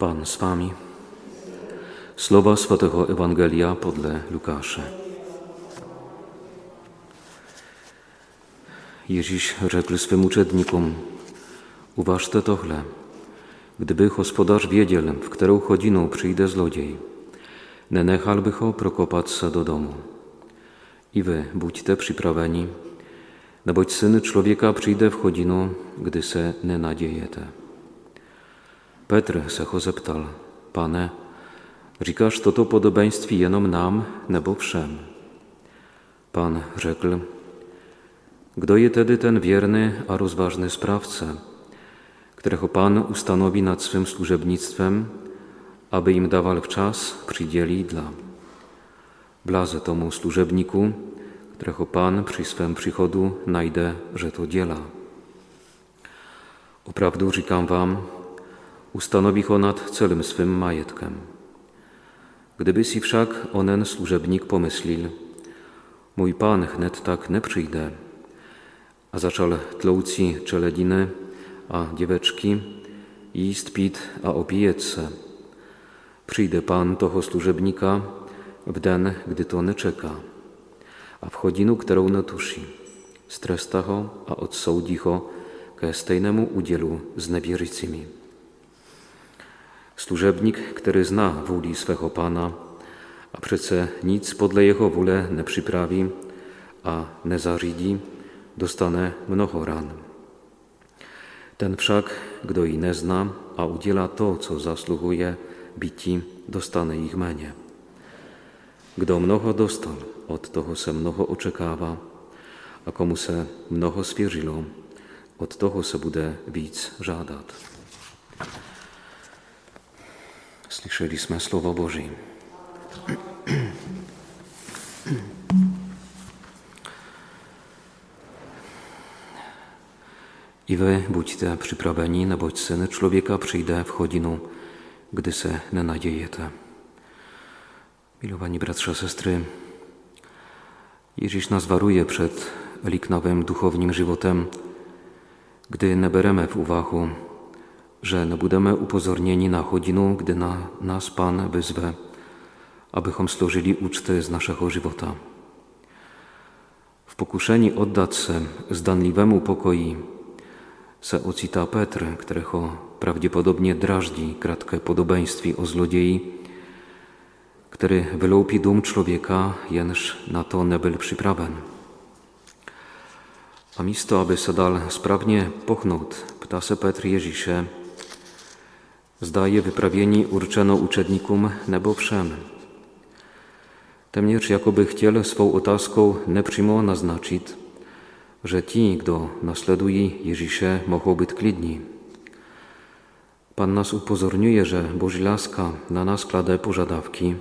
Pan z Wami. Słowa Świętego Ewangelia podle Lukasza. Ježíš řekl swym uczednikom, uważte tohle, gdyby gospodarz wiedział, w którą chodziną przyjdę zlodziej, nie nechalby ho prokopać se do domu. I wy budźcie przyprawieni, neboť syn człowieka przyjdę w chodzinu, gdy se nie nadziejete. Petr ho zeptal, pane, říkáš toto podobenství jenom nám nebo všem? Pan řekl, kdo je tedy ten wierny a rozważny sprawca, którego Pan ustanowi nad swym służebnictwem, aby im dawał w czas przydzieli dla. Blaze tomu służebniku, którego Pan przy swym przychodu najdę, że to dziela. Oprawdu říkam wam, ustanowi ho nad celym swym majetkiem. Gdyby si wszak onen służebnik pomyślił, mój Pan chnet tak nie przyjdę, a zaczął tlouci czelediny, a dzieweczki, jíst pít a opíjet se. Przyjdę Pan toho służebnika w den, gdy to nie czeka, a w chodzinu, którą nie tuszy. Stresta ho a odsoudí ho ke stejnému udzielu z nevierzycymi. Służebnik, który zna wóli swego Pana, a przece nic podle jego wóle nie przyprawi, a nie zařídí, dostane mnoho ran. Ten wszak, kdo i nie zna, a udziela to, co zasługuje bici, dostane ich menie. Kdo mnoho dostal, od toho se mnoho oczekawa, a komu se mnoho svěřilo, od toho se bude víc żadat. Słyszeliśmy Słowo Boże. I wy budźcie przyprawieni, no boć Syn Człowieka przyjdę w chodzinu, gdy se nie nadziejete. Milowani bratrze, sestry, Ježíš nas waruje przed liknawym duchownym żywotem, gdy nie beremy w uwagę, że nie budemy upozornieni na chodzinu, gdy na nas Pan wyzwę, abychom slożyli uczty z naszego żywota. W pokuszeni oddać se zdanliwemu pokoi, se ocita Petr, którego prawdopodobnie drażdzi kratkę podobeństwi o złodziei, który wyloupi dum człowieka, jenż na to nie był przyprawen. A misto, aby se dal sprawnie pochnąć, pta se Petr Jezisze, zdaje wyprawieni urczeno uczednikom nebo wszem. Temnież jakoby chciel swą otázkou nepřímo naznaczyć, że ci, kto nasleduje Jezisze, mogą być klidni. Pan nas upozorniuje, że Boży laska na nas klade pożadawki,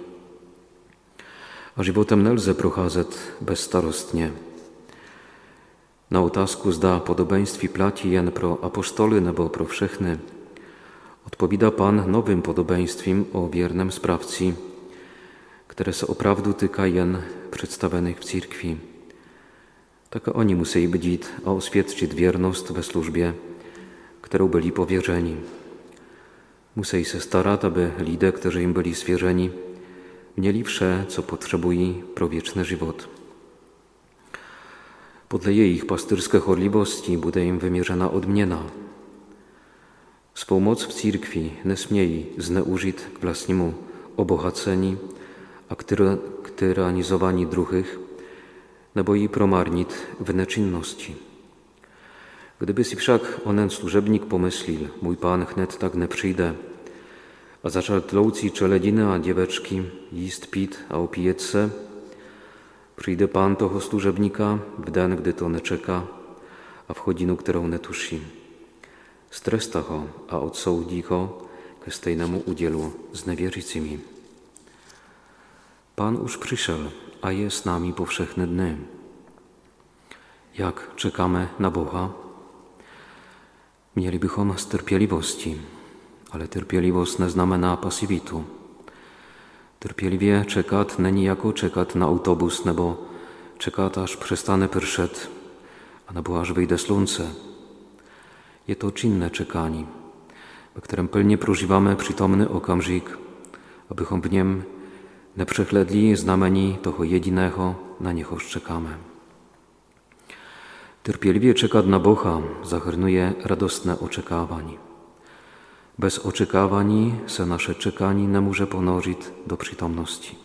a životem nelze procházet bezstarostnie. Na otázku zda podobenství platí jen pro apostoly nebo pro všechny, odpowiada Pan nowym podobeństwem o wiernym sprawcy, które se oprawdu tyka jen przedstawionych w cirkwi. Tak oni musieli być, a oświadczyć wierność we służbie, którą byli powierzeni. Musieli się starać, aby ludzie, którzy im byli zwierzeni, mieli wsze, co potrzebuje pro wieczny żywot. Podle ich pastyrskiej chorliwości bude im wymierzona odmiana. Swą moc w cirkwi nie śmieli zneużyć k własnemu obohaceni, a tyranizowani druhych, nebo ji promarnit w neczynności. Gdyby si wszak onen służebnik pomyślił, mój pan chnet tak nie przyjdę, a zaczął tlouci czelediny a dzieweczki, jíst pít a opíjet se, przyjdę pan toho służebnika w den, gdy to nie czeka, a w chodzinu, którą nie tuszy. Stresta ho a odsoudí ho ke stejnému udzielu z nevierzycymi. Pan już przyszedł, a jest z nami powszechne dny. Jak czekamy na Boga? Mielibychom z cierpieliwości, ale cierpieliwość nie znamená pasivitu. Trpělivě čekat není jako čekat na autobus nebo čekat, až přestane pršet, anebo až wyjdzie slunce. Je to czynne czekanie, ve kterém plně prožíváme přítomný okamžik, abychom v něm nepřehledli znamení toho jediného, na něhož čekáme. Trpělivě čekat na Boha zahrnuje radostné očekávání. Bez oczekávání se nasze czekanie nie ponořit do přítomnosti.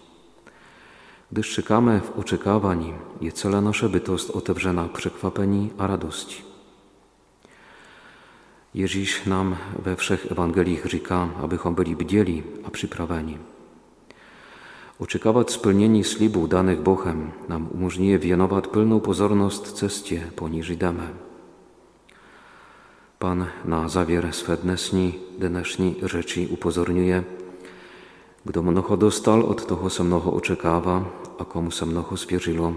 Gdyż czekamy w oczekiwaniu, je cała nasza bytost otevřena překvapení a radości. Ježíš nam we wszech Ewangeliach říká, abychom byli bdzieli a przyprawieni. Oczekiwać spełnieni slibu danych Bogiem nam umożliwia wienować pełną pozorność cestie poniżej damy. Pan na zawier swe dnesní, dnešní rzeczy upozorňuje, kdo mnoho dostal, od toho se mnoho a komu se mnoho svěřilo,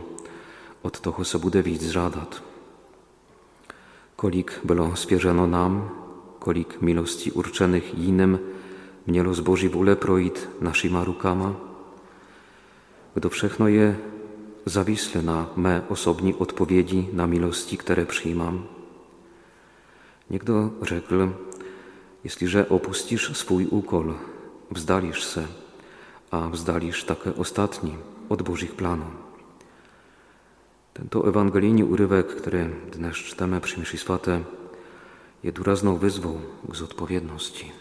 od toho se bude víc žádat. Kolik bylo svěřeno nám, kolik milosti určených jiným mělo z Boží vůle projít našima rukama, kdo všechno je zawisle na mé osobní odpowiedzi na milosti, które przyjmam. Niekto rzekł, jeśliże opuścisz swój ukol, wzdalisz se, a wzdalisz takie ostatni od Bożych planów. Tento ewangelijny urywek, który dnes czytamy przy mszy swate, je durazną wyzwą k zodpowiedności.